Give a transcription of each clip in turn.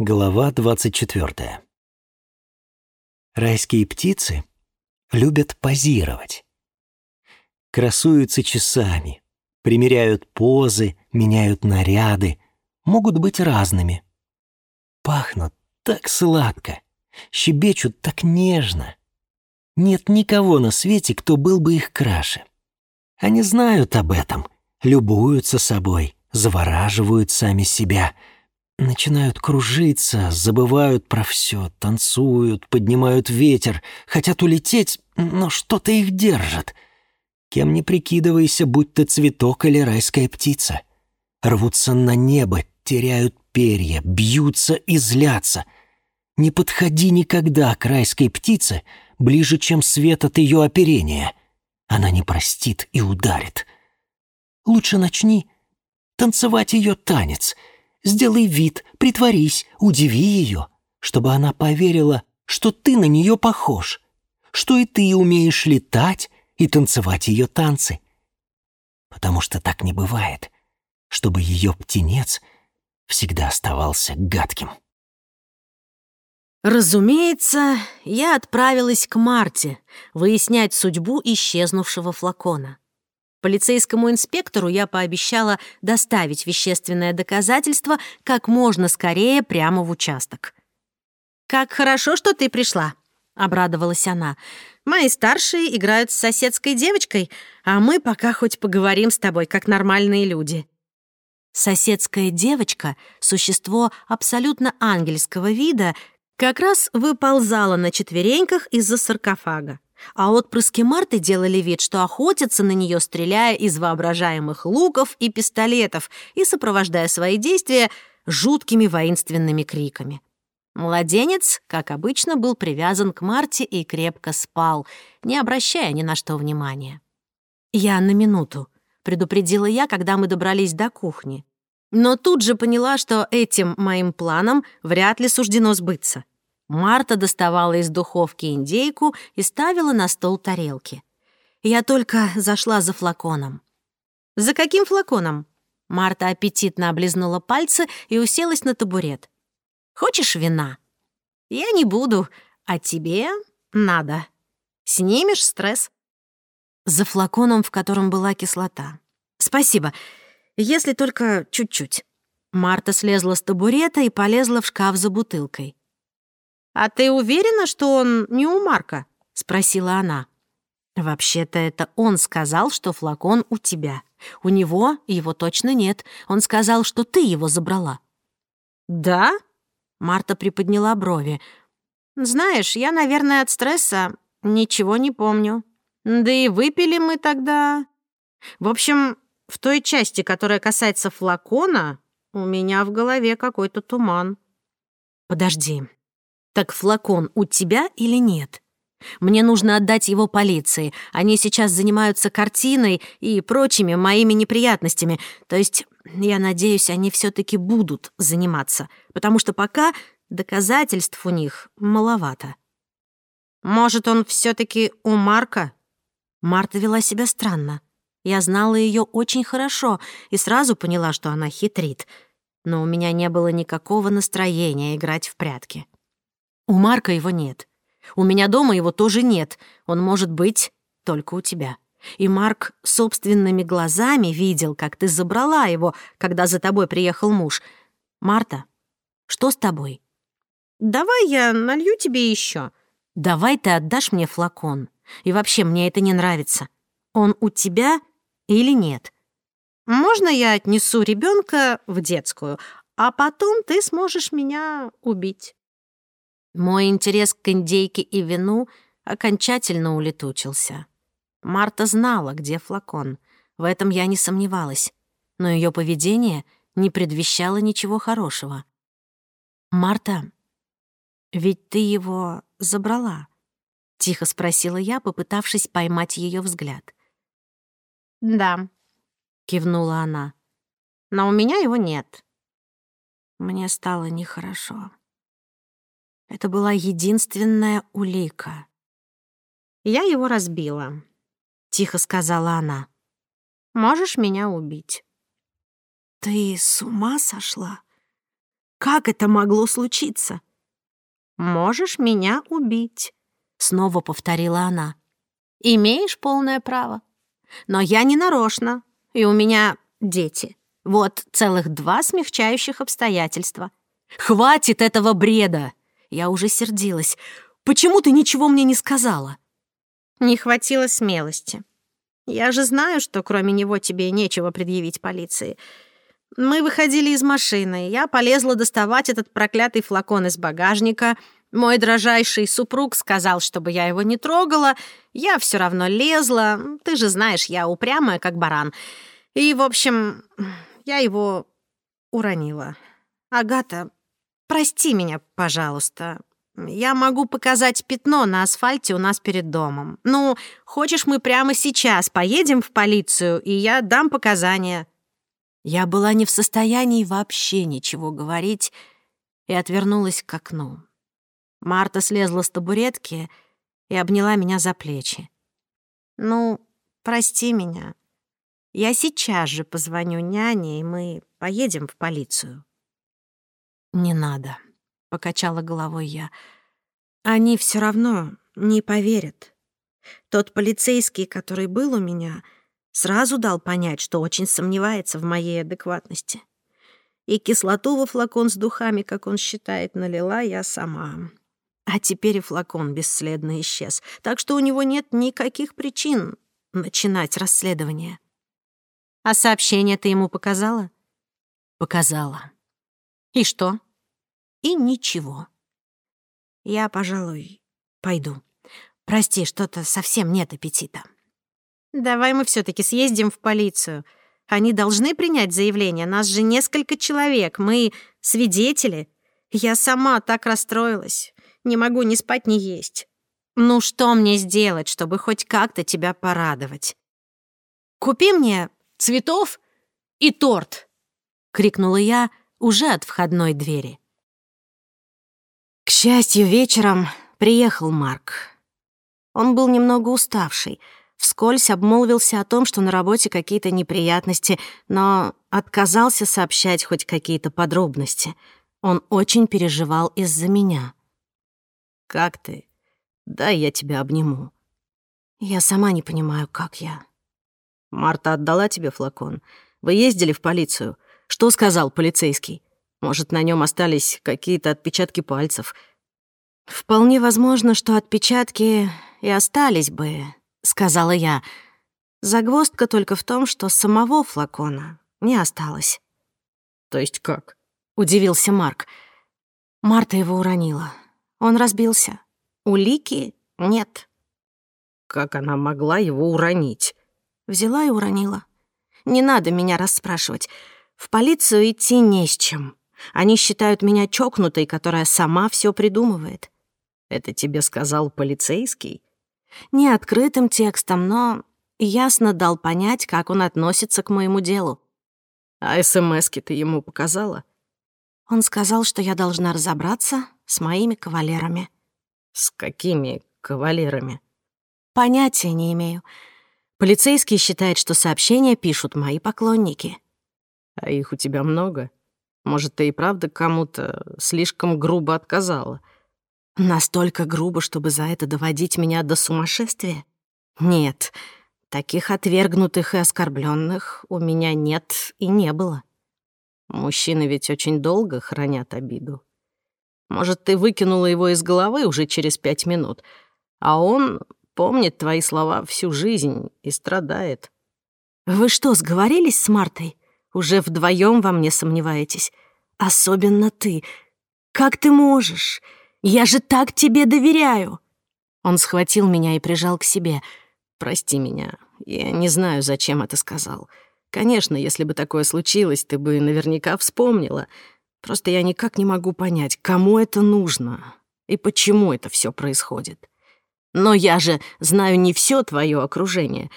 Глава 24. Райские птицы любят позировать. Красуются часами, примеряют позы, меняют наряды, могут быть разными. Пахнут так сладко, щебечут так нежно. Нет никого на свете, кто был бы их краше. Они знают об этом, любуются собой, завораживают сами себя — начинают кружиться, забывают про все, танцуют, поднимают ветер, хотят улететь, но что-то их держит. Кем не прикидывайся, будь то цветок или райская птица. Рвутся на небо, теряют перья, бьются и злятся. Не подходи никогда к райской птице ближе, чем свет от ее оперения. Она не простит и ударит. Лучше начни танцевать ее танец — Сделай вид, притворись, удиви ее, чтобы она поверила, что ты на нее похож, что и ты умеешь летать и танцевать ее танцы. Потому что так не бывает, чтобы ее птенец всегда оставался гадким. Разумеется, я отправилась к Марте выяснять судьбу исчезнувшего флакона. Полицейскому инспектору я пообещала доставить вещественное доказательство как можно скорее прямо в участок. «Как хорошо, что ты пришла», — обрадовалась она. «Мои старшие играют с соседской девочкой, а мы пока хоть поговорим с тобой, как нормальные люди». Соседская девочка — существо абсолютно ангельского вида, как раз выползала на четвереньках из-за саркофага. А отпрыски Марты делали вид, что охотятся на нее, стреляя из воображаемых луков и пистолетов и сопровождая свои действия жуткими воинственными криками. Младенец, как обычно, был привязан к Марте и крепко спал, не обращая ни на что внимания. «Я на минуту», — предупредила я, когда мы добрались до кухни. Но тут же поняла, что этим моим планам вряд ли суждено сбыться. Марта доставала из духовки индейку и ставила на стол тарелки. Я только зашла за флаконом. «За каким флаконом?» Марта аппетитно облизнула пальцы и уселась на табурет. «Хочешь вина?» «Я не буду, а тебе надо. Снимешь стресс». За флаконом, в котором была кислота. «Спасибо, если только чуть-чуть». Марта слезла с табурета и полезла в шкаф за бутылкой. «А ты уверена, что он не у Марка?» — спросила она. «Вообще-то это он сказал, что флакон у тебя. У него его точно нет. Он сказал, что ты его забрала». «Да?» — Марта приподняла брови. «Знаешь, я, наверное, от стресса ничего не помню. Да и выпили мы тогда...» «В общем, в той части, которая касается флакона, у меня в голове какой-то туман». «Подожди, так флакон у тебя или нет? Мне нужно отдать его полиции. Они сейчас занимаются картиной и прочими моими неприятностями. То есть, я надеюсь, они все таки будут заниматься, потому что пока доказательств у них маловато. Может, он все таки у Марка? Марта вела себя странно. Я знала ее очень хорошо и сразу поняла, что она хитрит. Но у меня не было никакого настроения играть в прятки. У Марка его нет. У меня дома его тоже нет. Он может быть только у тебя. И Марк собственными глазами видел, как ты забрала его, когда за тобой приехал муж. Марта, что с тобой? Давай я налью тебе еще. Давай ты отдашь мне флакон. И вообще мне это не нравится. Он у тебя или нет? Можно я отнесу ребенка в детскую, а потом ты сможешь меня убить? Мой интерес к индейке и вину окончательно улетучился. Марта знала, где флакон. В этом я не сомневалась. Но ее поведение не предвещало ничего хорошего. «Марта, ведь ты его забрала?» — тихо спросила я, попытавшись поймать ее взгляд. «Да», — кивнула она. «Но у меня его нет». Мне стало нехорошо. Это была единственная улика. «Я его разбила», — тихо сказала она. «Можешь меня убить». «Ты с ума сошла? Как это могло случиться?» «Можешь меня убить», — снова повторила она. «Имеешь полное право. Но я не нарочно, и у меня дети. Вот целых два смягчающих обстоятельства». «Хватит этого бреда!» Я уже сердилась. «Почему ты ничего мне не сказала?» «Не хватило смелости. Я же знаю, что кроме него тебе нечего предъявить полиции. Мы выходили из машины, я полезла доставать этот проклятый флакон из багажника. Мой дрожайший супруг сказал, чтобы я его не трогала. Я все равно лезла. Ты же знаешь, я упрямая, как баран. И, в общем, я его уронила. Агата, Прости меня, пожалуйста. Я могу показать пятно на асфальте у нас перед домом. Ну, хочешь, мы прямо сейчас поедем в полицию, и я дам показания». Я была не в состоянии вообще ничего говорить и отвернулась к окну. Марта слезла с табуретки и обняла меня за плечи. «Ну, прости меня. Я сейчас же позвоню няне, и мы поедем в полицию». «Не надо», — покачала головой я. «Они все равно не поверят. Тот полицейский, который был у меня, сразу дал понять, что очень сомневается в моей адекватности. И кислоту во флакон с духами, как он считает, налила я сама. А теперь и флакон бесследно исчез, так что у него нет никаких причин начинать расследование». «А сообщение ты ему показала?» «Показала». «И что?» и ничего. Я, пожалуй, пойду. Прости, что-то совсем нет аппетита. Давай мы все таки съездим в полицию. Они должны принять заявление. Нас же несколько человек. Мы свидетели. Я сама так расстроилась. Не могу ни спать, ни есть. Ну что мне сделать, чтобы хоть как-то тебя порадовать? Купи мне цветов и торт, крикнула я уже от входной двери. К счастью, вечером приехал Марк. Он был немного уставший, вскользь обмолвился о том, что на работе какие-то неприятности, но отказался сообщать хоть какие-то подробности. Он очень переживал из-за меня. «Как ты? Да, я тебя обниму». «Я сама не понимаю, как я». «Марта отдала тебе флакон. Вы ездили в полицию. Что сказал полицейский?» Может, на нем остались какие-то отпечатки пальцев. «Вполне возможно, что отпечатки и остались бы», — сказала я. «Загвоздка только в том, что самого флакона не осталось». «То есть как?» — удивился Марк. Марта его уронила. Он разбился. Улики нет. «Как она могла его уронить?» Взяла и уронила. «Не надо меня расспрашивать. В полицию идти не с чем. Они считают меня чокнутой, которая сама все придумывает. Это тебе сказал полицейский? Не открытым текстом, но ясно дал понять, как он относится к моему делу. А СМСки ты ему показала? Он сказал, что я должна разобраться с моими кавалерами. С какими кавалерами? Понятия не имею. Полицейский считает, что сообщения пишут мои поклонники. А их у тебя много? — может, ты и правда кому-то слишком грубо отказала? Настолько грубо, чтобы за это доводить меня до сумасшествия? Нет, таких отвергнутых и оскорбленных у меня нет и не было. Мужчины ведь очень долго хранят обиду. Может, ты выкинула его из головы уже через пять минут, а он помнит твои слова всю жизнь и страдает. Вы что, сговорились с Мартой? Уже вдвоем во мне сомневаетесь. Особенно ты. Как ты можешь? Я же так тебе доверяю!» Он схватил меня и прижал к себе. «Прости меня. Я не знаю, зачем это сказал. Конечно, если бы такое случилось, ты бы наверняка вспомнила. Просто я никак не могу понять, кому это нужно и почему это все происходит. Но я же знаю не все твое окружение,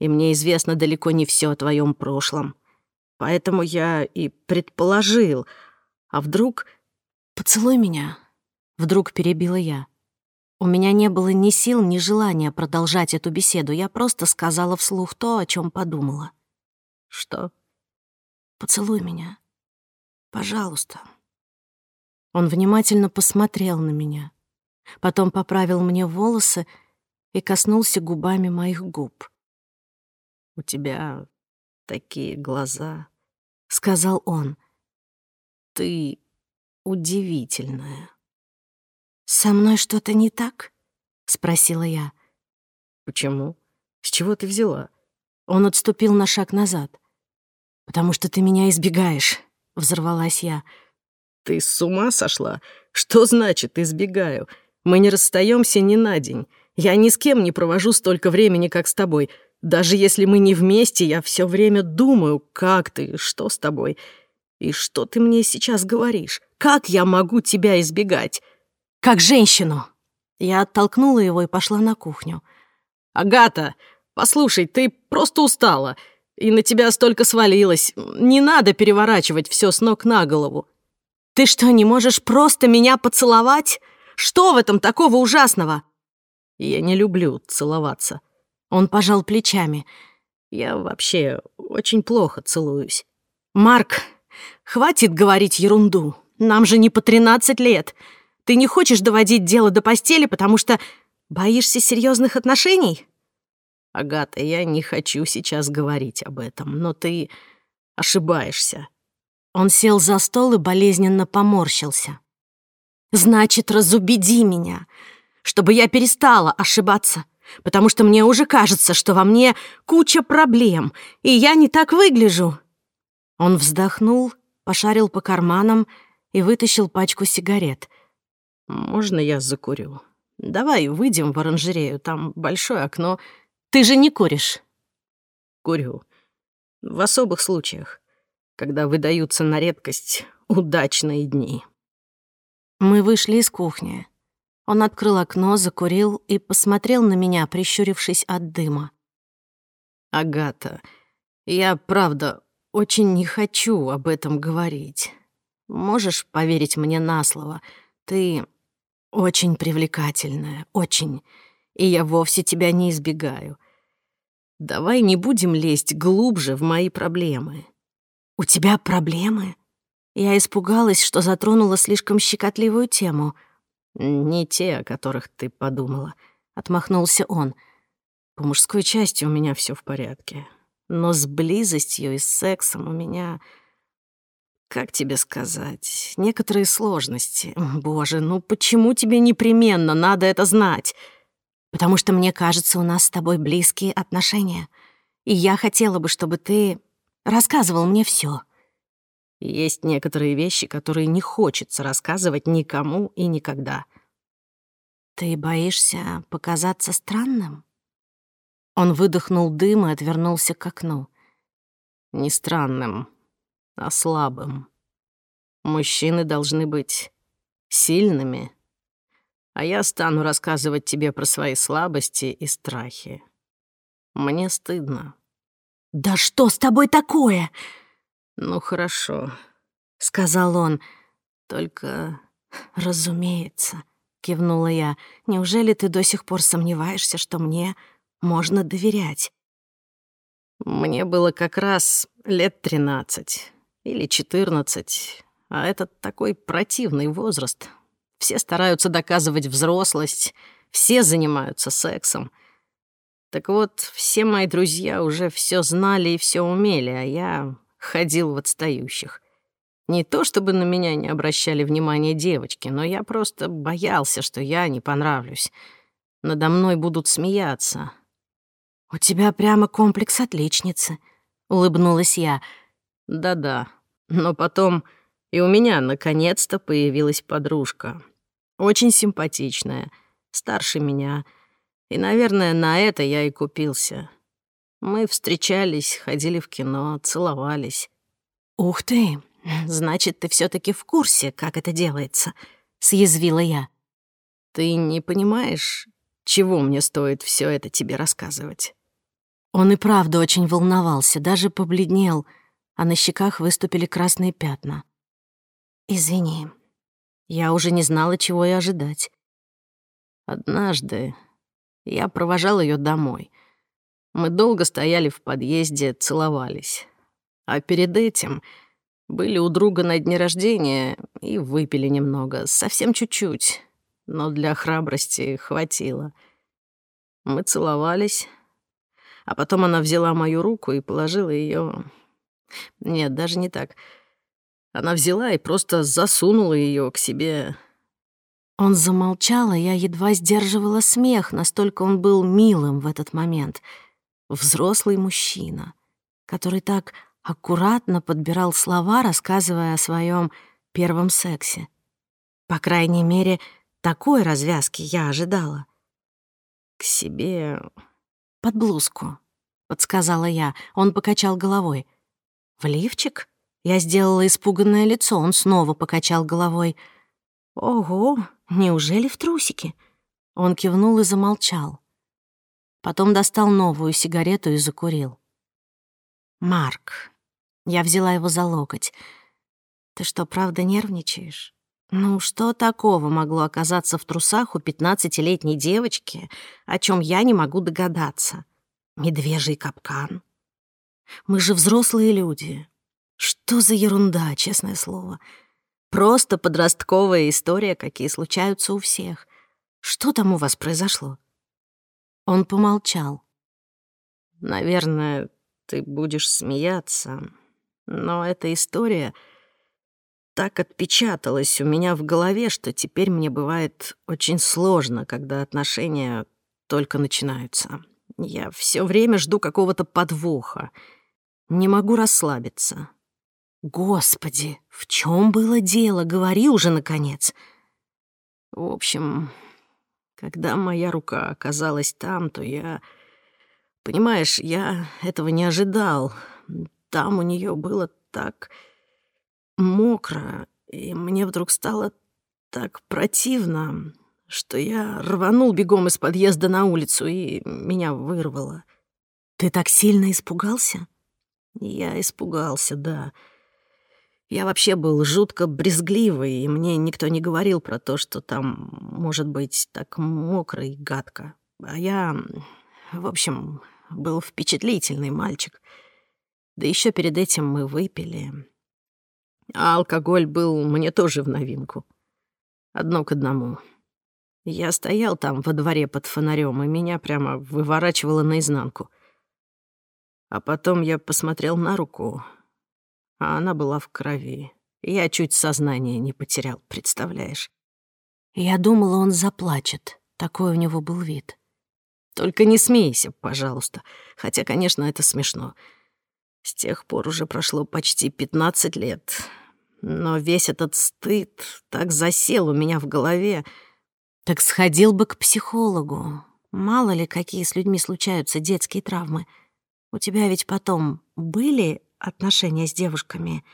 и мне известно далеко не все о твоем прошлом. Поэтому я и предположил. А вдруг... «Поцелуй меня!» Вдруг перебила я. У меня не было ни сил, ни желания продолжать эту беседу. Я просто сказала вслух то, о чем подумала. «Что?» «Поцелуй меня. Пожалуйста». Он внимательно посмотрел на меня. Потом поправил мне волосы и коснулся губами моих губ. «У тебя такие глаза», — сказал он. «Ты удивительная». «Со мной что-то не так?» — спросила я. «Почему? С чего ты взяла?» Он отступил на шаг назад. «Потому что ты меня избегаешь», — взорвалась я. «Ты с ума сошла? Что значит «избегаю»? Мы не расстаемся ни на день. Я ни с кем не провожу столько времени, как с тобой. Даже если мы не вместе, я все время думаю, как ты, что с тобой, и что ты мне сейчас говоришь, как я могу тебя избегать. Как женщину. Я оттолкнула его и пошла на кухню. «Агата, послушай, ты просто устала, и на тебя столько свалилось. Не надо переворачивать все с ног на голову». «Ты что, не можешь просто меня поцеловать? Что в этом такого ужасного?» «Я не люблю целоваться», он пожал плечами. «Я вообще очень плохо целуюсь». «Марк, хватит говорить ерунду. Нам же не по 13 лет. Ты не хочешь доводить дело до постели, потому что боишься серьезных отношений?» «Агата, я не хочу сейчас говорить об этом, но ты ошибаешься». Он сел за стол и болезненно поморщился. «Значит, разубеди меня, чтобы я перестала ошибаться» потому что мне уже кажется, что во мне куча проблем, и я не так выгляжу». Он вздохнул, пошарил по карманам и вытащил пачку сигарет. «Можно я закурю? Давай выйдем в оранжерею, там большое окно. Ты же не куришь?» «Курю. В особых случаях, когда выдаются на редкость удачные дни». Мы вышли из кухни. Он открыл окно, закурил и посмотрел на меня, прищурившись от дыма. «Агата, я, правда, очень не хочу об этом говорить. Можешь поверить мне на слово? Ты очень привлекательная, очень, и я вовсе тебя не избегаю. Давай не будем лезть глубже в мои проблемы». «У тебя проблемы?» Я испугалась, что затронула слишком щекотливую тему — «Не те, о которых ты подумала», — отмахнулся он. «По мужской части у меня все в порядке. Но с близостью и с сексом у меня... Как тебе сказать? Некоторые сложности. Боже, ну почему тебе непременно надо это знать?» «Потому что мне кажется, у нас с тобой близкие отношения. И я хотела бы, чтобы ты рассказывал мне все. Есть некоторые вещи, которые не хочется рассказывать никому и никогда. Ты боишься показаться странным? Он выдохнул дым и отвернулся к окну. Не странным, а слабым. Мужчины должны быть сильными, а я стану рассказывать тебе про свои слабости и страхи. Мне стыдно. «Да что с тобой такое?» «Ну хорошо», — сказал он. «Только, разумеется», — кивнула я. «Неужели ты до сих пор сомневаешься, что мне можно доверять?» «Мне было как раз лет тринадцать или четырнадцать, а это такой противный возраст. Все стараются доказывать взрослость, все занимаются сексом». Так вот, все мои друзья уже все знали и все умели, а я ходил в отстающих. Не то чтобы на меня не обращали внимания девочки, но я просто боялся, что я не понравлюсь. Надо мной будут смеяться. «У тебя прямо комплекс отличницы», — улыбнулась я. «Да-да, но потом и у меня наконец-то появилась подружка. Очень симпатичная, старше меня. И, наверное, на это я и купился». Мы встречались, ходили в кино, целовались. «Ух ты! Значит, ты все таки в курсе, как это делается», — съязвила я. «Ты не понимаешь, чего мне стоит все это тебе рассказывать?» Он и правда очень волновался, даже побледнел, а на щеках выступили красные пятна. «Извини, я уже не знала, чего и ожидать». Однажды я провожал ее домой — мы долго стояли в подъезде, целовались. А перед этим были у друга на дне рождения и выпили немного, совсем чуть-чуть, но для храбрости хватило. Мы целовались, а потом она взяла мою руку и положила ее. Нет, даже не так. Она взяла и просто засунула ее к себе. Он замолчал, а я едва сдерживала смех, настолько он был милым в этот момент — взрослый мужчина, который так аккуратно подбирал слова, рассказывая о своем первом сексе. По крайней мере, такой развязки я ожидала. «К себе... под блузку», — подсказала я. Он покачал головой. «В лифчик?» Я сделала испуганное лицо, он снова покачал головой. «Ого, неужели в трусики?» Он кивнул и замолчал. Потом достал новую сигарету и закурил. «Марк». Я взяла его за локоть. «Ты что, правда нервничаешь?» Ну, что такого могло оказаться в трусах у пятнадцатилетней девочки, о чем я не могу догадаться? Медвежий капкан. Мы же взрослые люди. Что за ерунда, честное слово. Просто подростковая история, какие случаются у всех. Что там у вас произошло? Он помолчал. «Наверное, ты будешь смеяться, но эта история так отпечаталась у меня в голове, что теперь мне бывает очень сложно, когда отношения только начинаются. Я все время жду какого-то подвоха. Не могу расслабиться». «Господи, в чем было дело? Говори уже, наконец!» «В общем, когда моя рука оказалась там, то я... Понимаешь, я этого не ожидал. Там у нее было так мокро, и мне вдруг стало так противно, что я рванул бегом из подъезда на улицу, и меня вырвало. Ты так сильно испугался? Я испугался, да. Да. Я вообще был жутко брезгливый, и мне никто не говорил про то, что там может быть так мокро и гадко. А я, в общем, был впечатлительный мальчик. Да еще перед этим мы выпили. А алкоголь был мне тоже в новинку. Одно к одному. Я стоял там во дворе под фонарем, и меня прямо выворачивало наизнанку. А потом я посмотрел на руку — а она была в крови. Я чуть сознание не потерял, представляешь? Я думала, он заплачет. Такой у него был вид. Только не смейся, пожалуйста. Хотя, конечно, это смешно. С тех пор уже прошло почти 15 лет. Но весь этот стыд так засел у меня в голове. Так сходил бы к психологу. Мало ли, какие с людьми случаются детские травмы. У тебя ведь потом были отношения с девушками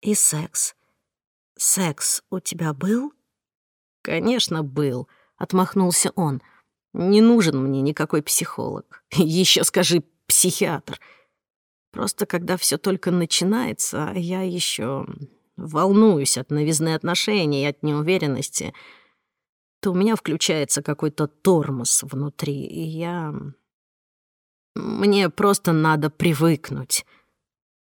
и секс. Секс у тебя был? Конечно, был, отмахнулся он. Не нужен мне никакой психолог. Еще скажи психиатр. Просто когда все только начинается, я еще волнуюсь от новизны отношений, и от неуверенности, то у меня включается какой-то тормоз внутри, и я... Мне просто надо привыкнуть.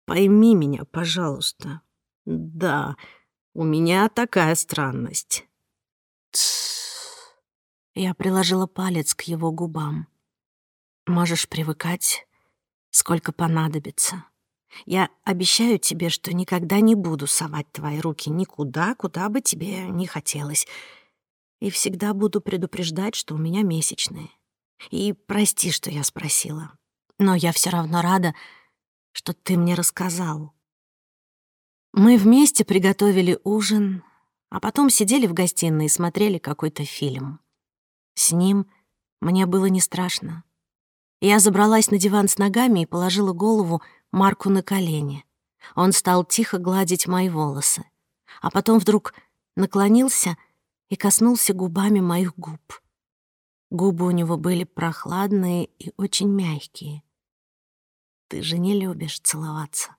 Пойми меня, пожалуйста. Да, у меня такая странность. Я приложила палец к его губам. Можешь привыкать, сколько понадобится. Я обещаю тебе, что никогда не буду совать твои руки никуда, куда бы тебе не хотелось. И всегда буду предупреждать, что у меня месячные. И прости, что я спросила. Но я все равно рада, что ты мне рассказал. Мы вместе приготовили ужин, а потом сидели в гостиной и смотрели какой-то фильм. С ним мне было не страшно. Я забралась на диван с ногами и положила голову Марку на колени. Он стал тихо гладить мои волосы, а потом вдруг наклонился и коснулся губами моих губ. Губы у него были прохладные и очень мягкие. Ты же не любишь целоваться.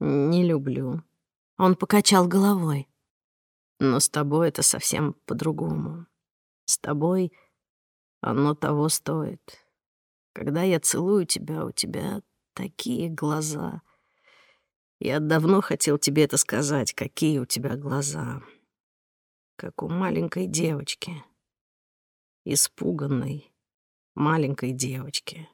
Не люблю. Он покачал головой. Но с тобой это совсем по-другому. С тобой оно того стоит. Когда я целую тебя, у тебя такие глаза. Я давно хотел тебе это сказать, какие у тебя глаза. Как у маленькой девочки. Испуганной маленькой девочки.